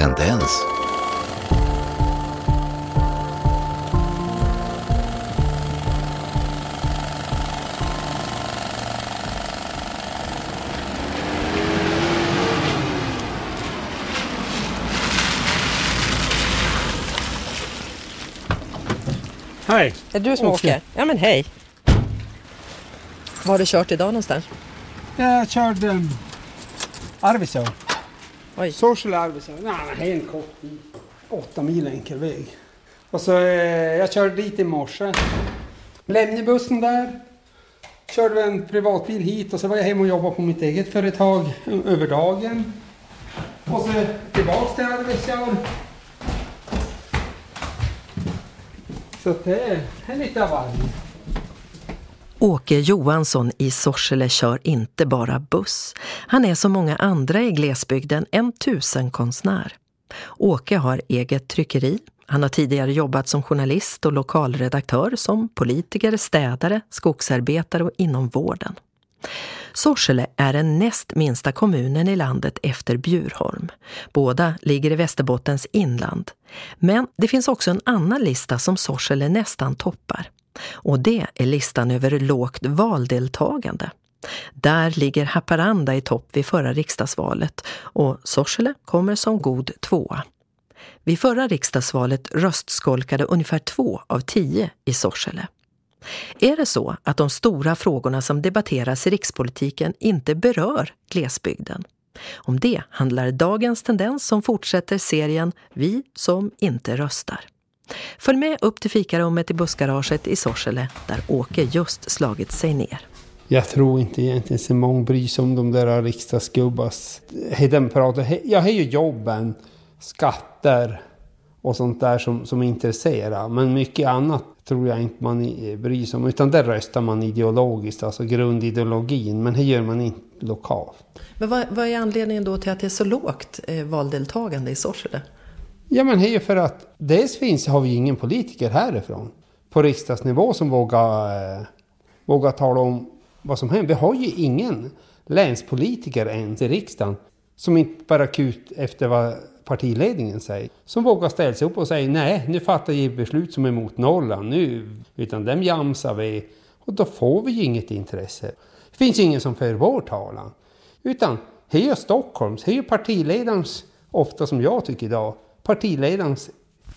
tendens. Hej! Är det du som Åke. åker? Ja men hej. Var har du kört idag någonstans? Jag körde um, Arvidsjaur. Oj. Social Arvidsjaur. Nej, det är en kort bit. Åtta mil enkel väg. Och så eh, jag körde dit i morse. Lämnade bussen där. Körde en privatbil hit och så var jag hemma och jobbade på mitt eget företag över dagen. Och så tillbaks till Arvidsjaur. Så det är, det är lite av varje. Åke Johansson i Sorsele kör inte bara buss. Han är som många andra i glesbygden en tusenkonstnär. Åke har eget tryckeri. Han har tidigare jobbat som journalist och lokalredaktör, som politiker, städare, skogsarbetare och inom vården. Sorsele är den näst minsta kommunen i landet efter Bjurholm. Båda ligger i Västerbottens inland. Men det finns också en annan lista som Sorsele nästan toppar. Och det är listan över lågt valdeltagande. Där ligger Haparanda i topp vid förra riksdagsvalet och Sorsele kommer som god tvåa. Vid förra riksdagsvalet röstskolkade ungefär två av tio i Sorsele. Är det så att de stora frågorna som debatteras i rikspolitiken inte berör glesbygden? Om det handlar dagens tendens som fortsätter serien Vi som inte röstar. Följ med upp till fikarummet i bussgaraget i Sorsele där Åke just slagit sig ner. Jag tror inte egentligen så många bryr sig om de där riksdagsgubbas. Den pratar, jag har ju jobben, skatter och sånt där som, som intresserar. Men mycket annat tror jag inte man i- bryr sig om. Utan där röstar man ideologiskt, alltså grundideologin. Men det gör man inte lokalt. Men vad, vad är anledningen då till att det är så lågt eh, valdeltagande i Sorsele? Ja men det är ju för att dels finns, har vi ju ingen politiker härifrån på riksdagsnivå som vågar, eh, vågar tala om vad som händer. Vi har ju ingen länspolitiker ens i riksdagen som inte bara kut efter vad partiledningen säger. Som vågar ställa sig upp och säga nej, nu fattar vi beslut som är emot Norrland nu, utan dem jamsar vi. Och då får vi ju inget intresse. Det finns ingen som för vår talan. Utan det är ju Stockholms, det är ju partiledarens, ofta som jag tycker idag, partiledarens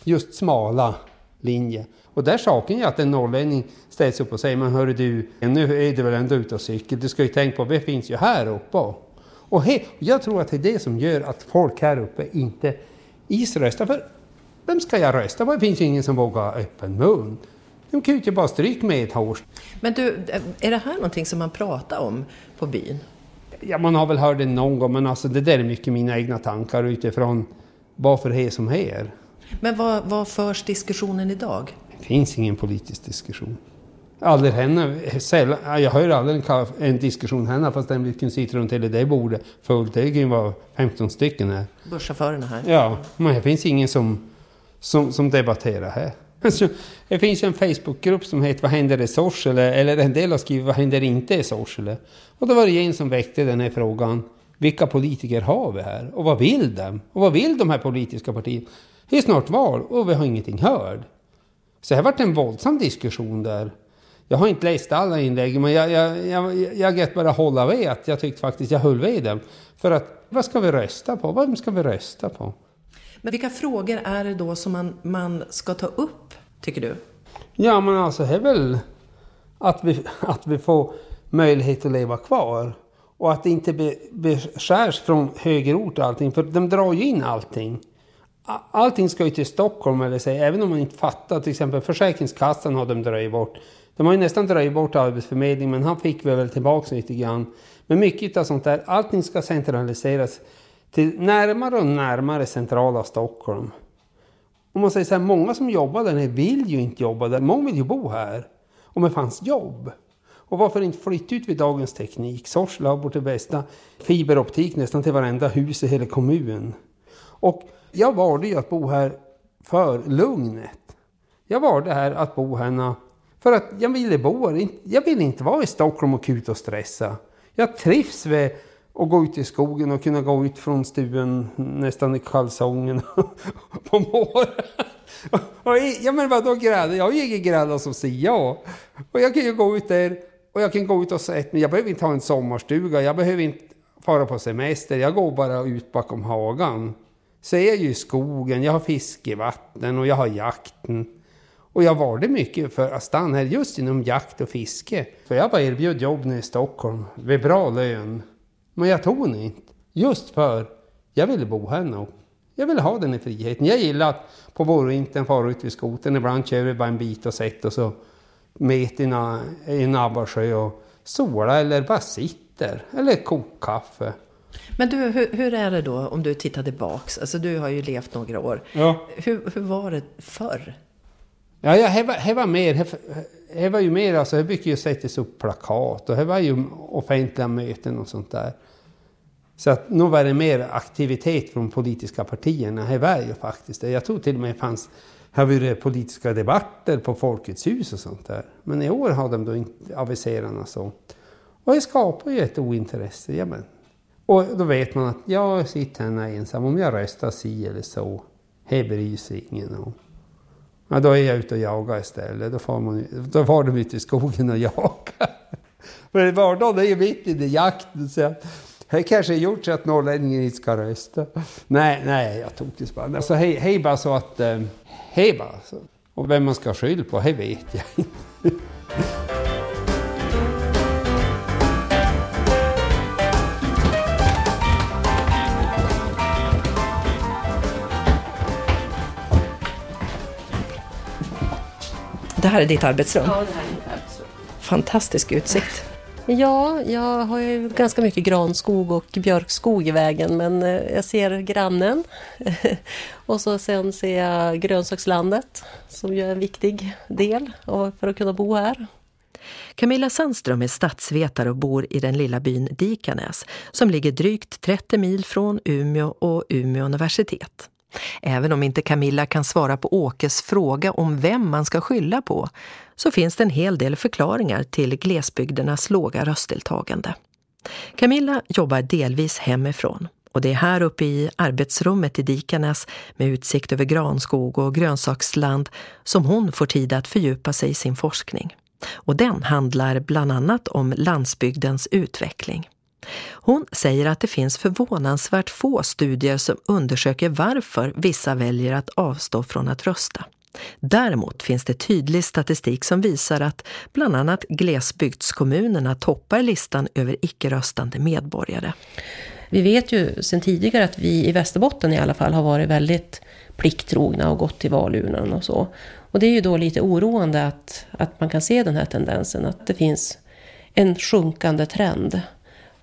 just smala linje. Och där saken är att en norrlänning ställs upp och säger, men hörru du, nu är du väl ändå ute och cykel, du ska ju tänka på, vi finns ju här uppe. Och he, jag tror att det är det som gör att folk här uppe inte is röstar. För vem ska jag rösta på? Det finns ju ingen som vågar ha öppen mun. De kan ju bara stryka med ett hår. Men du, är det här någonting som man pratar om på byn? Ja, man har väl hört det någon gång, men alltså det där är mycket mina egna tankar utifrån varför det är som det är. Men vad, vad förs diskussionen idag? Det finns ingen politisk diskussion. Aldrig henne, jag hör aldrig en, en diskussion henne fast den vilken sitter runt hela det bordet fullt. Det vara 15 stycken här. Busschaufförerna här. Ja, men det finns ingen som, som, som debatterar här. Alltså, det finns en Facebookgrupp som heter Vad händer i Sorsele? Eller en del har skrivit Vad händer inte i Sorsele? Och då var det en som väckte den här frågan. Vilka politiker har vi här? Och vad vill de? Och vad vill de här politiska partierna? Det är snart val och vi har ingenting hört. Så det har varit en våldsam diskussion där. Jag har inte läst alla inlägg, men jag, jag, jag, jag get bara hålla att jag tyckte faktiskt jag höll vid dem. För att, vad ska vi rösta på? Vem ska vi rösta på? Men vilka frågor är det då som man, man ska ta upp, tycker du? Ja, men alltså det är väl att vi, att vi får möjlighet att leva kvar. Och att det inte be- beskärs från högerort och allting, för de drar ju in allting. Allting ska ju till Stockholm, eller så, även om man inte fattar. Till exempel Försäkringskassan har de dröjt bort. De har ju nästan dröjt bort Arbetsförmedlingen, men han fick vi väl tillbaka lite grann. Men mycket av sånt där, allting ska centraliseras till närmare och närmare centrala Stockholm. Om man säger så här, många som jobbar där nere vill ju inte jobba där. Många vill ju bo här. Om det fanns jobb. Och varför inte flytta ut vid dagens teknik? Sorsele har bort det bästa fiberoptik nästan till varenda hus i hela kommunen. Och jag valde ju att bo här för lugnet. Jag valde här att bo här för att jag ville bo här. Jag ville inte vara i Stockholm och kuta och stressa. Jag trivs med att gå ut i skogen och kunna gå ut från stugan nästan i kalsongen på morgonen. ja men vadå grädda? Jag har ju ingen grädda som säger ja. Och jag kan ju gå ut där och jag kan gå ut och säga men jag behöver inte ha en sommarstuga, jag behöver inte fara på semester, jag går bara ut bakom hagan. Så är jag ju i skogen, jag har fiskevatten och jag har jakten. Och jag valde mycket för att stanna här just inom jakt och fiske. För jag var erbjuden jobb nere i Stockholm, med bra lön. Men jag tog den inte. Just för jag ville bo här nu. Jag ville ha den i friheten. Jag gillar att på vårvintern fara ut vid skoten. Ibland kör vi bara en bit och sätter och så met i en abbarsjö och sola eller bara sitter. Eller koka kaffe. Men du, hur, hur, är det då om du tittar tillbaks? Alltså du har ju levt några år. Ja. Hur, hur var det förr? Ja, ja här, var, här var mer, här, här var ju mer, alltså här brukar ju sättas upp plakat och här var ju offentliga möten och sånt där. Så att nu var det mer aktivitet från politiska partierna. Här var ju faktiskt det. Jag tror till och med det fanns har varit politiska debatter på Folkets hus och sånt där. Men i år har de då inte aviserat något sånt. Och det skapar ju ett ointresse. Jamen. Och då vet man att jag sitter här ensam. Om jag röstar si eller så, det bryr sig ingen om. Ja, då är jag ute och jagar istället. Då får, man, då får de ut i skogen och jagar. För vardagen är ju mitt i jakten. Så det kanske är gjort så att norrlänningen inte ska rösta. Nej, nej, jag tog till spann. Alltså, hej, hej bara så att... Eh, hej bara. Så. Och vem man ska skylla på, det vet jag inte. Det här är ditt arbetsrum? Ja, det här är mitt arbetsrum. Fantastisk utsikt. Ja, jag har ju ganska mycket granskog och björkskog i vägen men eh, jag ser grannen. och så sen ser jag grönsakslandet som ju är en viktig del för att kunna bo här. Camilla Sandström är statsvetare och bor i den lilla byn Dikanäs som ligger drygt 30 mil från Umeå och Umeå universitet. Även om inte Camilla kan svara på Åkes fråga om vem man ska skylla på så finns det en hel del förklaringar till glesbygdernas låga röstdeltagande. Camilla jobbar delvis hemifrån och det är här uppe i arbetsrummet i Dikanäs med utsikt över granskog och grönsaksland som hon får tid att fördjupa sig i sin forskning. Och den handlar bland annat om landsbygdens utveckling. Hon säger att det finns förvånansvärt få studier som undersöker varför vissa väljer att avstå från att rösta. Däremot finns det tydlig statistik som visar att bland annat glesbygdskommunerna toppar listan över icke-röstande medborgare. Vi vet ju sedan tidigare att vi i Västerbotten i alla fall har varit väldigt plikttrogna och gått till valurnan och så. Och det är ju då lite oroande att, att man kan se den här tendensen, att det finns en sjunkande trend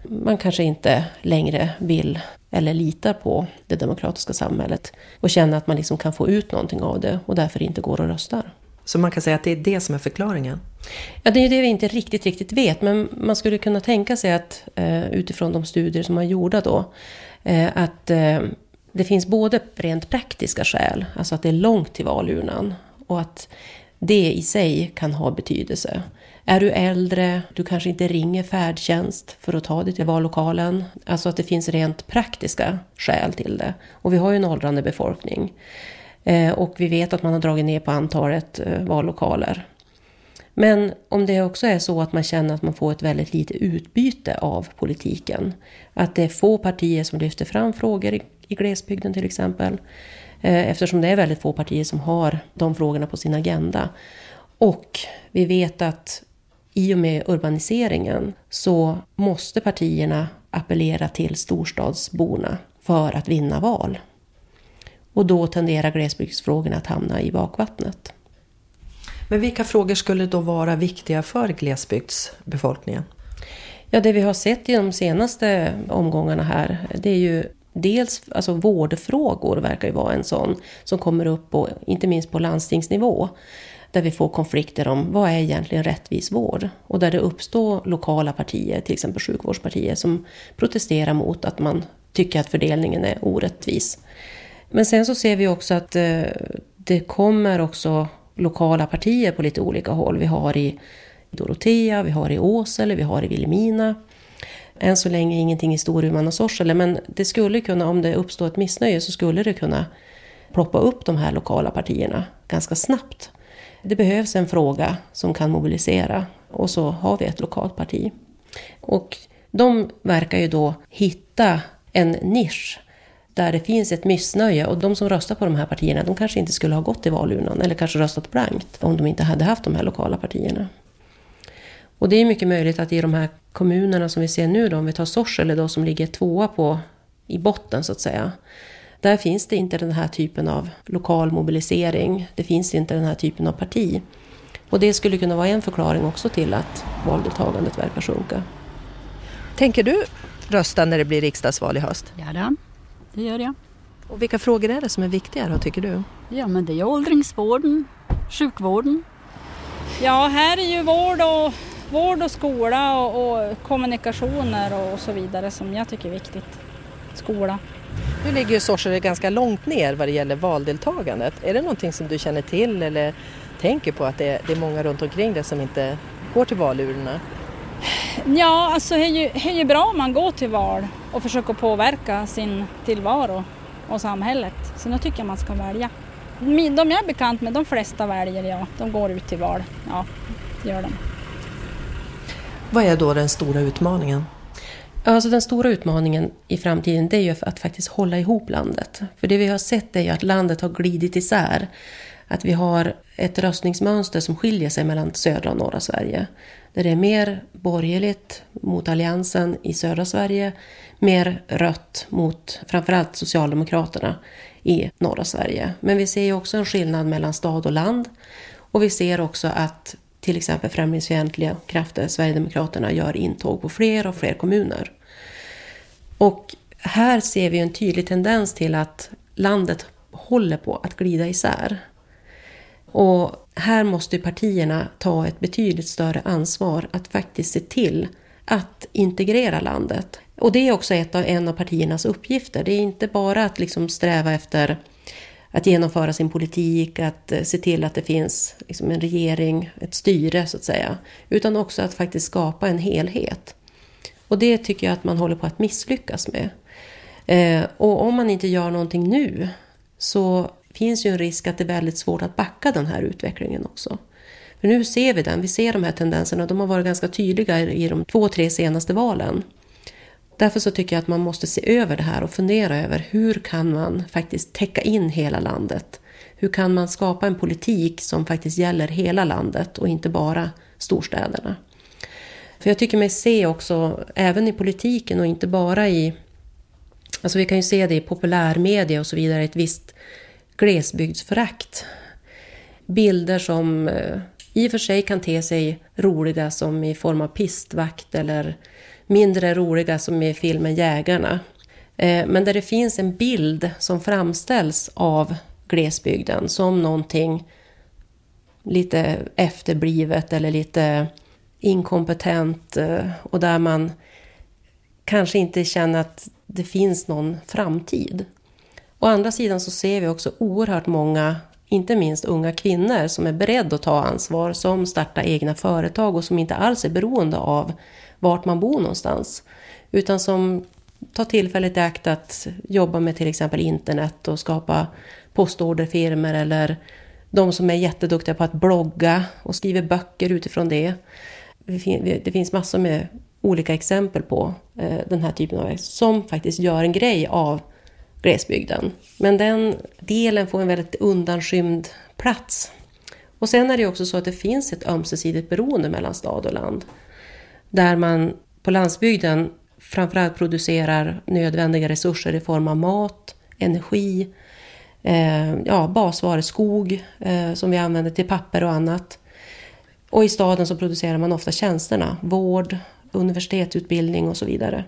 man kanske inte längre vill eller litar på det demokratiska samhället och känner att man liksom kan få ut någonting av det och därför inte går och röstar. Så man kan säga att det är det som är förklaringen? Ja, det är det vi inte riktigt, riktigt vet, men man skulle kunna tänka sig att eh, utifrån de studier som är gjorda då, eh, att eh, det finns både rent praktiska skäl, alltså att det är långt till valurnan, och att det i sig kan ha betydelse. Är du äldre, du kanske inte ringer färdtjänst för att ta dig till vallokalen. Alltså att det finns rent praktiska skäl till det. Och vi har ju en åldrande befolkning. Eh, och vi vet att man har dragit ner på antalet eh, vallokaler. Men om det också är så att man känner att man får ett väldigt lite utbyte av politiken. Att det är få partier som lyfter fram frågor i, glesbygden till exempel. Eh, eftersom det är väldigt få partier som har de frågorna på sin agenda. Och vi vet att i och med urbaniseringen så måste partierna appellera till storstadsborna för att vinna val. Och då tenderar glesbygdsfrågorna att hamna i bakvattnet. Men vilka frågor skulle då vara viktiga för glesbygdsbefolkningen? Ja, det vi har sett i de senaste omgångarna här, det är ju dels alltså vårdfrågor verkar ju vara en sån som kommer upp, på, inte minst på landstingsnivå där vi får konflikter om vad är egentligen rättvis vård? Och där det uppstår lokala partier, till exempel sjukvårdspartier, som protesterar mot att man tycker att fördelningen är orättvis. Men sen så ser vi också att eh, det kommer också lokala partier på lite olika håll. Vi har i Dorotea, vi har i Åsele, vi har i Vilhelmina. än så länge ingenting i Storuman och Sorsele, men det skulle kunna, om det uppstår ett missnöje, så skulle det kunna ploppa upp de här lokala partierna ganska snabbt. Det behövs en fråga som kan mobilisera och så har vi ett lokalt parti. Och de verkar ju då hitta en nisch där det finns ett missnöje och de som röstar på de här partierna de kanske inte skulle ha gått till valurnan eller kanske röstat blankt om de inte hade haft de här lokala partierna. Och det är mycket möjligt att i de här kommunerna som vi ser nu, då, om vi tar Sorsele då, som ligger tvåa på, i botten så att säga, där finns det inte den här typen av lokal mobilisering. Det finns inte den här typen av parti. Och det skulle kunna vara en förklaring också till att valdeltagandet verkar sjunka. Tänker du rösta när det blir riksdagsval i höst? Ja, det gör jag. Och vilka frågor är det som är viktiga då, tycker du? Ja, men det är åldringsvården, sjukvården. Ja, här är ju vård och, vård och skola och, och kommunikationer och så vidare som jag tycker är viktigt. Skola. Nu ligger ju Sorsele ganska långt ner vad det gäller valdeltagandet. Är det någonting som du känner till eller tänker på att det är, det är många runt omkring dig som inte går till valurnorna? Ja, alltså det är, ju, det är ju bra om man går till val och försöker påverka sin tillvaro och samhället. Så nu tycker jag man ska välja. De jag är bekant med, de flesta väljer ja. De går ut till val. Ja, det gör de. Vad är då den stora utmaningen? Alltså den stora utmaningen i framtiden det är ju att faktiskt hålla ihop landet. För det vi har sett är ju att landet har glidit isär. Att vi har ett röstningsmönster som skiljer sig mellan södra och norra Sverige. Där det är mer borgerligt mot alliansen i södra Sverige, mer rött mot framförallt Socialdemokraterna i norra Sverige. Men vi ser ju också en skillnad mellan stad och land. Och vi ser också att till exempel främlingsfientliga krafter, Sverigedemokraterna, gör intåg på fler och fler kommuner. Och här ser vi en tydlig tendens till att landet håller på att glida isär. Och här måste partierna ta ett betydligt större ansvar att faktiskt se till att integrera landet. Och det är också ett av, en av partiernas uppgifter. Det är inte bara att liksom sträva efter att genomföra sin politik, att eh, se till att det finns liksom en regering, ett styre så att säga. Utan också att faktiskt skapa en helhet. Och det tycker jag att man håller på att misslyckas med. Eh, och om man inte gör någonting nu så finns ju en risk att det är väldigt svårt att backa den här utvecklingen också. För nu ser vi den, vi ser de här tendenserna, de har varit ganska tydliga i de två, tre senaste valen. Därför så tycker jag att man måste se över det här och fundera över hur kan man faktiskt täcka in hela landet? Hur kan man skapa en politik som faktiskt gäller hela landet och inte bara storstäderna? För jag tycker mig se också, även i politiken och inte bara i... Alltså vi kan ju se det i populärmedia och så vidare, ett visst glesbygdsförakt. Bilder som eh, i och för sig kan te sig roliga som i form av pistvakt eller mindre roliga som i filmen Jägarna. Eh, men där det finns en bild som framställs av glesbygden som någonting lite efterblivet eller lite inkompetent eh, och där man kanske inte känner att det finns någon framtid. Å andra sidan så ser vi också oerhört många, inte minst unga kvinnor, som är beredda att ta ansvar, som startar egna företag och som inte alls är beroende av vart man bor någonstans. Utan som tar tillfället i akt att jobba med till exempel internet och skapa postorderfirmor eller de som är jätteduktiga på att blogga och skriver böcker utifrån det. Det finns massor med olika exempel på eh, den här typen av som faktiskt gör en grej av glesbygden. Men den delen får en väldigt undanskymd plats. Och sen är det också så att det finns ett ömsesidigt beroende mellan stad och land. Där man på landsbygden framförallt producerar nödvändiga resurser i form av mat, energi, eh, ja, basvaror, skog eh, som vi använder till papper och annat. Och i staden så producerar man ofta tjänsterna, vård, universitetsutbildning och så vidare.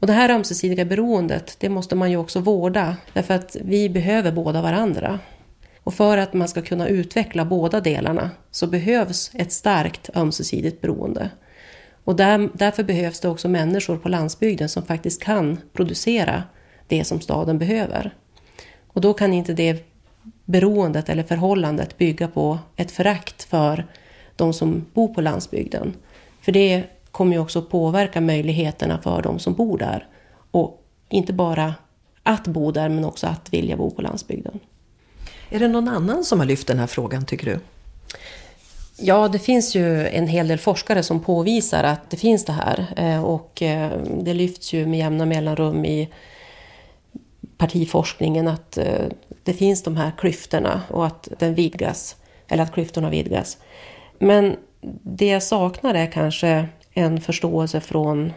Och det här ömsesidiga beroendet, det måste man ju också vårda, därför att vi behöver båda varandra. Och för att man ska kunna utveckla båda delarna så behövs ett starkt ömsesidigt beroende. Och där, därför behövs det också människor på landsbygden som faktiskt kan producera det som staden behöver. Och då kan inte det beroendet eller förhållandet bygga på ett förakt för de som bor på landsbygden. För det kommer ju också påverka möjligheterna för de som bor där. Och inte bara att bo där, men också att vilja bo på landsbygden. Är det någon annan som har lyft den här frågan, tycker du? Ja, det finns ju en hel del forskare som påvisar att det finns det här. Eh, och eh, det lyfts ju med jämna mellanrum i partiforskningen att eh, det finns de här klyftorna och att den vidgas, eller att klyftorna vidgas. Men det jag saknar är kanske en förståelse från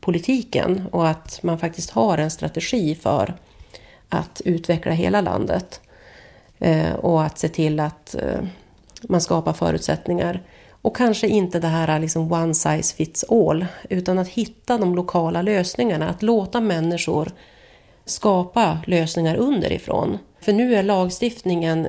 politiken och att man faktiskt har en strategi för att utveckla hela landet. Och att se till att man skapar förutsättningar. Och kanske inte det här liksom one size fits all, utan att hitta de lokala lösningarna. Att låta människor skapa lösningar underifrån. För nu är lagstiftningen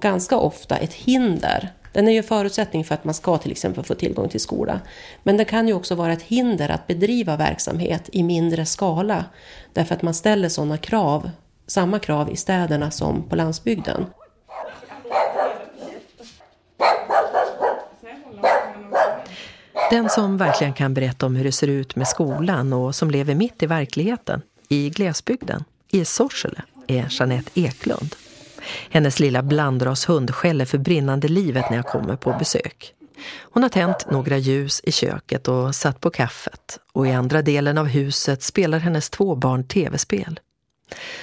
ganska ofta ett hinder. Den är ju en förutsättning för att man ska till exempel få tillgång till skola. Men det kan ju också vara ett hinder att bedriva verksamhet i mindre skala. Därför att man ställer sådana krav, samma krav i städerna som på landsbygden. Den som verkligen kan berätta om hur det ser ut med skolan och som lever mitt i verkligheten, i glesbygden, i Sorsele, är Jeanette Eklund. Hennes lilla blandrashund skäller för brinnande livet när jag kommer på besök. Hon har tänt några ljus i köket och satt på kaffet och i andra delen av huset spelar hennes två barn tv-spel.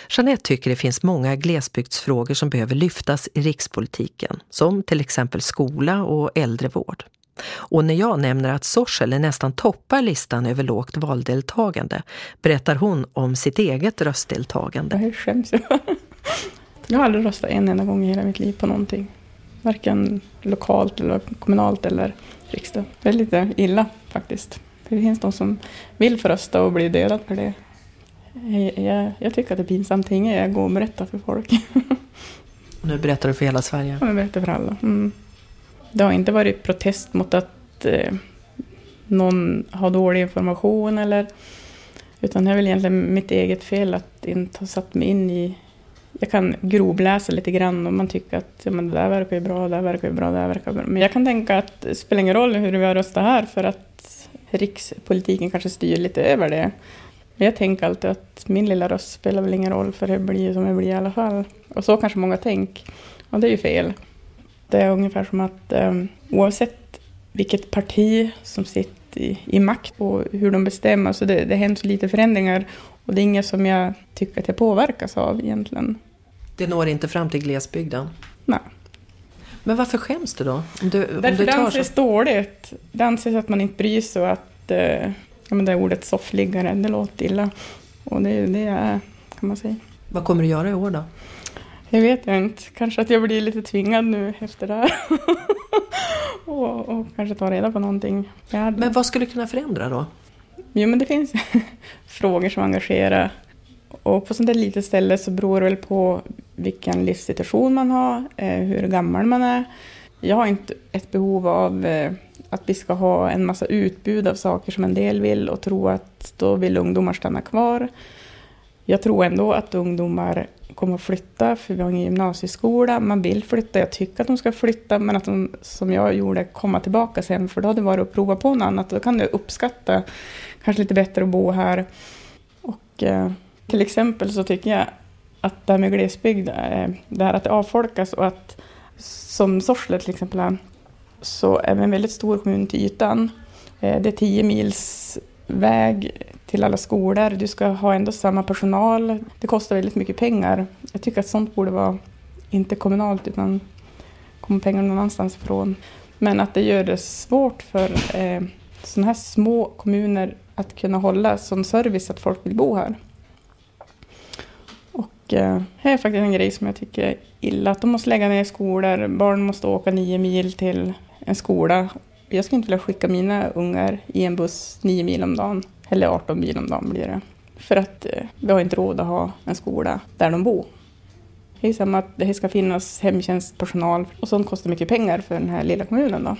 Jeanette tycker det finns många glesbygdsfrågor som behöver lyftas i rikspolitiken, som till exempel skola och äldrevård. Och när jag nämner att Sorsele nästan toppar listan över lågt valdeltagande berättar hon om sitt eget röstdeltagande. Jag skäms jag. Jag har aldrig röstat en enda gång i hela mitt liv på någonting. Varken lokalt eller kommunalt eller riksdag. Det är lite illa faktiskt. För det finns de som vill få rösta och bli dödad för det. Jag, jag, jag tycker att det är pinsamt. Inget jag går och berättar för folk. Och nu berättar du för hela Sverige? Ja, jag berättar för alla. Mm. Det har inte varit protest mot att eh, någon har dålig information eller utan det är väl egentligen mitt eget fel att inte ha satt mig in i... Jag kan grovläsa lite grann och man tycker att ja, men det där verkar ju bra, det där verkar ju bra, det där verkar bra. Men jag kan tänka att det spelar ingen roll hur vi har röstat här för att rikspolitiken kanske styr lite över det. Men jag tänker alltid att min lilla röst spelar väl ingen roll för det blir som det blir i alla fall. Och så kanske många tänker. Och det är ju fel. Det är ungefär som att um, oavsett vilket parti som sitter i, i makt och hur de bestämmer, så det, det händer så lite förändringar och det är inget som jag tycker att jag påverkas av egentligen. Det når inte fram till glesbygden? Nej. Men varför skäms du då? Om du, Därför om det anses så... dåligt. Det anses att man inte bryr sig och att uh, ja, men det ordet soffliggare, det låter illa. Och det är det jag är, kan man säga. Vad kommer du göra i år då? Jag vet inte. Kanske att jag blir lite tvingad nu efter det här. och, och, kanske ta reda på någonting. Hade... Men vad skulle kunna förändra då? Jo, men det finns frågor som engagerar. Och på sånt där litet ställe så beror det väl på vilken livssituation man har, eh, hur gammal man är. Jag har inte ett behov av eh, att vi ska ha en massa utbud av saker som en del vill och tro att då vill ungdomar stanna kvar. Jag tror ändå att ungdomar kommer att flytta, för vi har ingen gymnasieskola. Man vill flytta, jag tycker att de ska flytta, men att de, som jag gjorde, komma tillbaka sen, för då hade det varit att prova på något annat. Då kan du uppskatta kanske lite bättre att bo här. Och eh, till exempel så tycker jag att det här med glesbygd, eh, det här att det avfolkas och att som Sorsele till exempel så är vi en väldigt stor kommun till ytan. Eh, det är tio mils väg till alla skolor. Du ska ha ändå samma personal. Det kostar väldigt mycket pengar. Jag tycker att sånt borde vara inte kommunalt utan kommer pengarna någon annanstans ifrån. Men att det gör det svårt för eh, sådana här små kommuner att kunna hålla sån service att folk vill bo här. Och eh, det är faktiskt en grej som jag tycker är illa. Att de måste lägga ner skolor. Barn måste åka nio mil till en skola. Jag skulle inte vilja skicka mina ungar i en buss nio mil om dagen. Eller 18 mil om dagen blir det. För att eh, vi har inte råd att ha en skola där de bor. Det är samma att det ska finnas hemtjänstpersonal och sånt kostar mycket pengar för den här lilla kommunen. Då.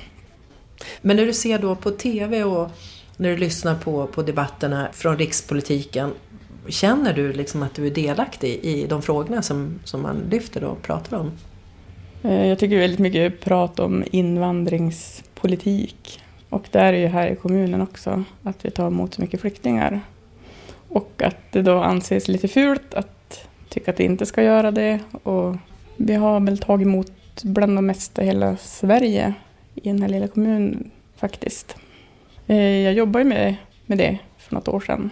Men när du ser då på TV och när du lyssnar på, på debatterna från rikspolitiken, känner du liksom att du är delaktig i de frågorna som, som man lyfter och pratar om? Eh, jag tycker väldigt mycket prat om politik Och det är ju här i kommunen också, att vi tar emot så mycket flyktingar. Och att det då anses lite fult att tycka att vi inte ska göra det. Och vi har väl tagit emot bland de mesta i hela Sverige i den här lilla kommunen faktiskt. Eh, jag jobbar ju med, med det för något år sedan.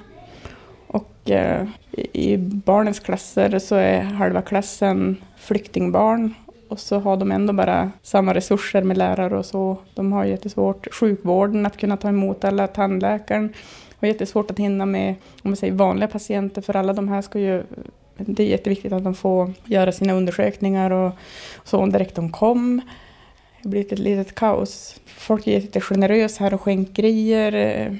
Och eh, i barnens klasser så är halva klassen flyktingbarn och så har de ändå bara samma resurser med lärare och så. De har jättesvårt, sjukvården att kunna ta emot alla, tandläkaren har jättesvårt att hinna med om man säger vanliga patienter för alla de här ska ju det är jätteviktigt att de får göra sina undersökningar och så direkt de kom. Det blir ett litet kaos. Folk är jättegenerösa här och skänker grejer.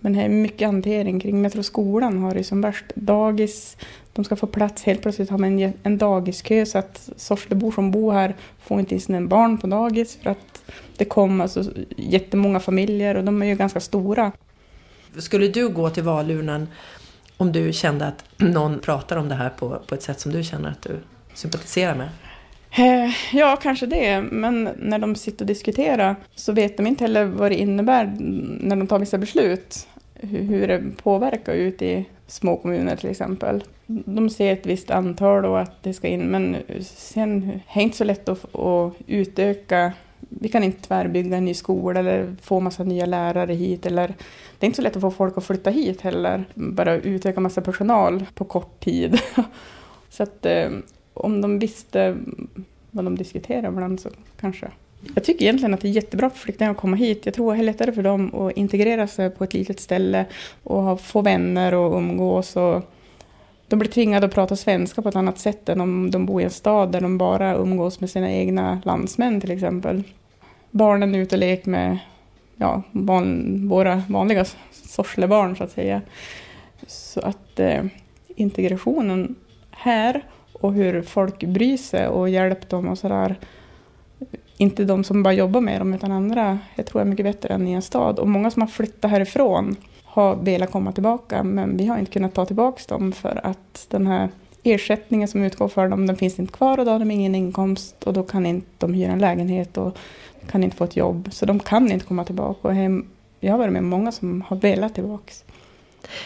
Men det är mycket hantering kring. Men jag tror skolan har det som värst. Dagis, de ska få plats. Helt plötsligt har man en, en dagiskö så att Sorselebor som bor här får inte in sina barn på dagis för att det kommer alltså jättemånga familjer och de är ju ganska stora. Skulle du gå till valurnan om du kände att någon pratar om det här på, på ett sätt som du känner att du sympatiserar med? Eh, ja, kanske det. Men när de sitter och diskuterar så vet de inte heller vad det innebär när de tar vissa beslut. Hur det påverkar ut i små kommuner till exempel. De ser ett visst antal och att det ska in, men sen är det inte så lätt att, att utöka. Vi kan inte tvärbygga en ny skola eller få massa nya lärare hit. Eller, det är inte så lätt att få folk att flytta hit heller. Bara utöka massa personal på kort tid. så att eh, om de visste vad de diskuterar ibland så kanske. Jag tycker egentligen att det är jättebra för flyktingar att komma hit. Jag tror det är lättare för dem att integrera sig på ett litet ställe och få vänner och umgås. Och de blir tvingade att prata svenska på ett annat sätt än om de bor i en stad där de bara umgås med sina egna landsmän till exempel. Barnen är ute och leker med ja, van, våra vanliga Sorselebarn så att säga. Så att eh, integrationen här och hur folk bryr sig och hjälper dem och sådär. Inte de som bara jobbar med dem utan andra. Jag tror jag är mycket bättre än i en stad. Och många som har flyttat härifrån har velat komma tillbaka men vi har inte kunnat ta tillbaka dem för att den här ersättningen som utgår för dem den finns inte kvar och då har de ingen inkomst och då kan inte de hyra en lägenhet och kan inte få ett jobb. Så de kan inte komma tillbaka. Och hem, jag har varit med många som har velat tillbaka.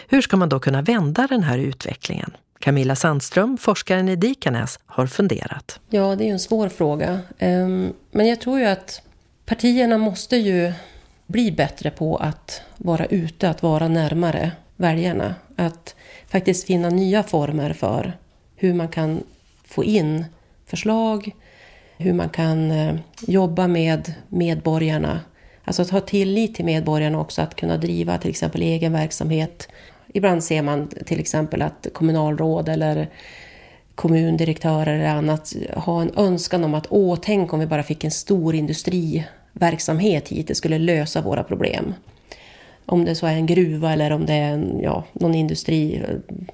Hur ska man då kunna vända den här utvecklingen? Camilla Sandström, forskaren i Dikanäs, har funderat. Ja, det är ju en svår fråga. Ehm, men jag tror ju att partierna måste ju bli bättre på att vara ute, att vara närmare väljarna. Att faktiskt finna nya former för hur man kan få in förslag, hur man kan eh, jobba med medborgarna. Alltså att ha tillit till medborgarna också, att kunna driva till exempel egen verksamhet Ibland ser man till exempel att kommunalråd eller kommundirektörer eller annat har en önskan om att åh, tänk om vi bara fick en stor industri verksamhet hit, det skulle lösa våra problem. Om det så är en gruva eller om det är en, ja, någon industri,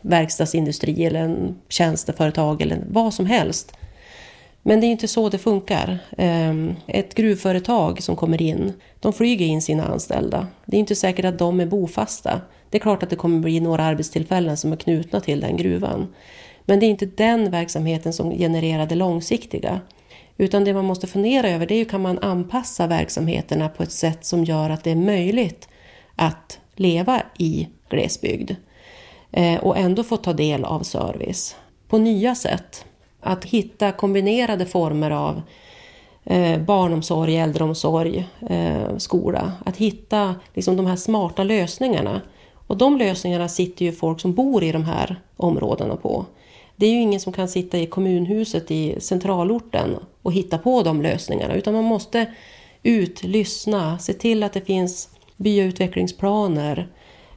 verkstadsindustri eller en tjänsteföretag eller vad som helst. Men det är inte så det funkar. Ehm, ett gruvföretag som kommer in, de flyger in sina anställda. Det är inte säkert att de är bofasta. Det är klart att det kommer bli några arbetstillfällen som är knutna till den gruvan. Men det är inte den verksamheten som genererar det långsiktiga. Utan det man måste fundera över det är ju kan man anpassa verksamheterna på ett sätt som gör att det är möjligt att leva i glesbygd. Eh, och ändå få ta del av service på nya sätt. Att hitta kombinerade former av eh, barnomsorg, äldreomsorg, eh, skola. Att hitta liksom, de här smarta lösningarna och de lösningarna sitter ju folk som bor i de här områdena på. Det är ju ingen som kan sitta i kommunhuset i centralorten och hitta på de lösningarna, utan man måste ut, lyssna, se till att det finns byautvecklingsplaner,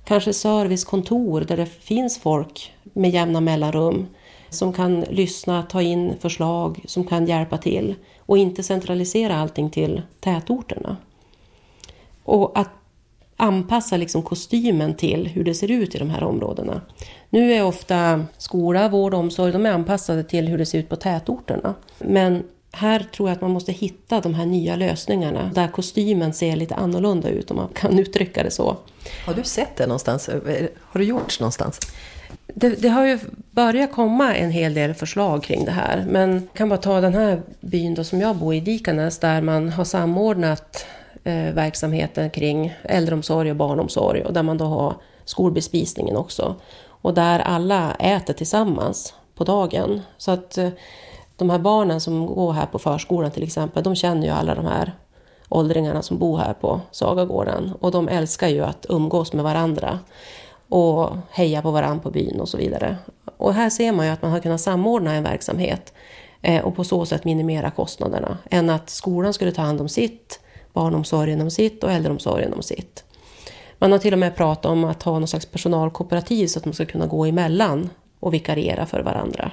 kanske servicekontor där det finns folk med jämna mellanrum som kan lyssna, ta in förslag, som kan hjälpa till och inte centralisera allting till tätorterna. Och att anpassa liksom kostymen till hur det ser ut i de här områdena. Nu är ofta skola, vård och omsorg de är anpassade till hur det ser ut på tätorterna. Men här tror jag att man måste hitta de här nya lösningarna där kostymen ser lite annorlunda ut om man kan uttrycka det så. Har du sett det någonstans? Har det gjorts någonstans? Det, det, har ju börjat komma en hel del förslag kring det här. Men jag kan bara ta den här byn då som jag bor i, Dikanäs, där man har samordnat eh, verksamheten kring äldreomsorg och barnomsorg och där man då har skolbespisningen också. Och där alla äter tillsammans på dagen. Så att eh, de här barnen som går här på förskolan till exempel, de känner ju alla de här åldringarna som bor här på Sagagården. Och de älskar ju att umgås med varandra och heja på varandra på byn och så vidare. Och här ser man ju att man har kunnat samordna en verksamhet eh, och på så sätt minimera kostnaderna. Än att skolan skulle ta hand om sitt, barnomsorgen om sitt och äldreomsorgen om sitt. Man har till och med pratat om att ha någon slags personalkooperativ så att man ska kunna gå emellan och vikariera för varandra.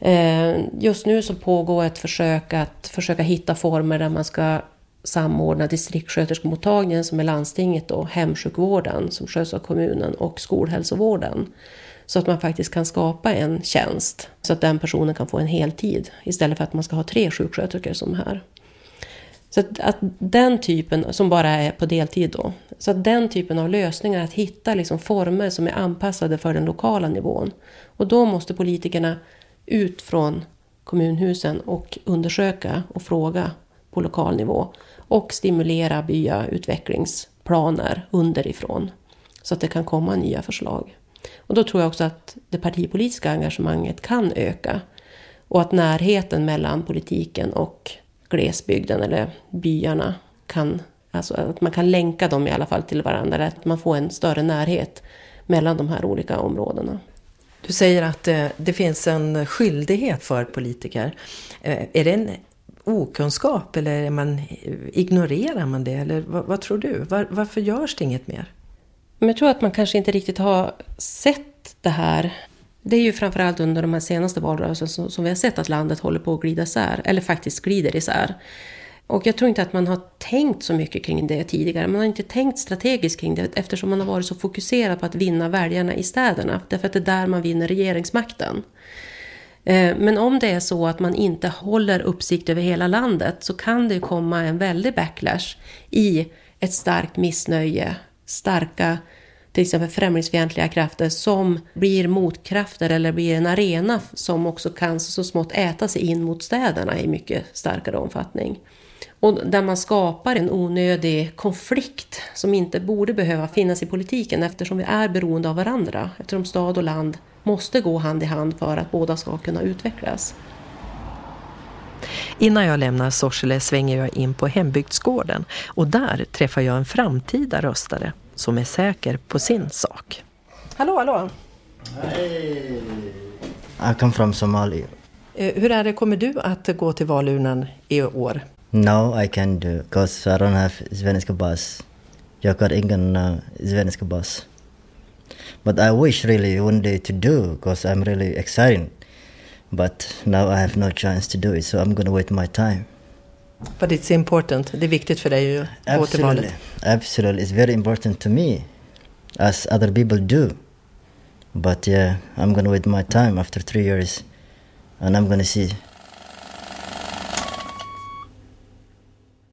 Eh, just nu så pågår ett försök att försöka hitta former där man ska samordna distriktssköterskemottagningen som är landstinget och hemsjukvården som sköts av kommunen och skolhälsovården. Så att man faktiskt kan skapa en tjänst så att den personen kan få en heltid istället för att man ska ha tre sjuksköterskor som här. Så att, att, den typen, som bara är på deltid då, så att den typen av lösningar, att hitta liksom former som är anpassade för den lokala nivån. Och då måste politikerna ut från kommunhusen och undersöka och fråga på lokal nivå. Och stimulera byautvecklingsplaner underifrån. Så att det kan komma nya förslag. Och då tror jag också att det partipolitiska engagemanget kan öka. Och att närheten mellan politiken och glesbygden eller byarna kan, alltså att man kan länka dem i alla fall till varandra, att man får en större närhet mellan de här olika områdena. Du säger att det, eh, det finns en skyldighet för politiker. Eh, är det en okunskap eller är man, ignorerar man det? Eller vad, vad tror du? Var, varför görs det inget mer? Men jag tror att man kanske inte riktigt har sett det här det är ju framförallt under de här senaste valrörelserna som vi har sett att landet håller på att glida isär, eller faktiskt glider isär. Och jag tror inte att man har tänkt så mycket kring det tidigare. Man har inte tänkt strategiskt kring det eftersom man har varit så fokuserad på att vinna väljarna i städerna. Därför att det är där man vinner regeringsmakten. Eh, men om det är så att man inte håller uppsikt över hela landet så kan det komma en väldig backlash i ett starkt missnöje, starka till exempel främlingsfientliga krafter som blir motkrafter eller blir en arena som också kan så smått äta sig in mot städerna i mycket starkare omfattning. Och där man skapar en onödig konflikt som inte borde behöva finnas i politiken eftersom vi är beroende av varandra. Eftersom stad och land måste gå hand i hand för att båda ska kunna utvecklas. Innan jag lämnar Sorsele svänger jag in på hembygdsgården och där träffar jag en framtida röstare som är säker på sin sak. Hallå, hallå! Hej! I come from Somalia. Eh, hur är det, kommer du att gå till valurnan i år? No, I can't do because I don't have svenska bus. Jag har ingen uh, svenska bus. But I wish really one day to do because I'm really excited. But now I have no chance to do it so I'm gonna wait my time. But it's important. Det är viktigt för dig att gå till valet. Absolutely. It's very important to me. As other people do. But yeah, I'm gonna wait my time after three years. And I'm gonna see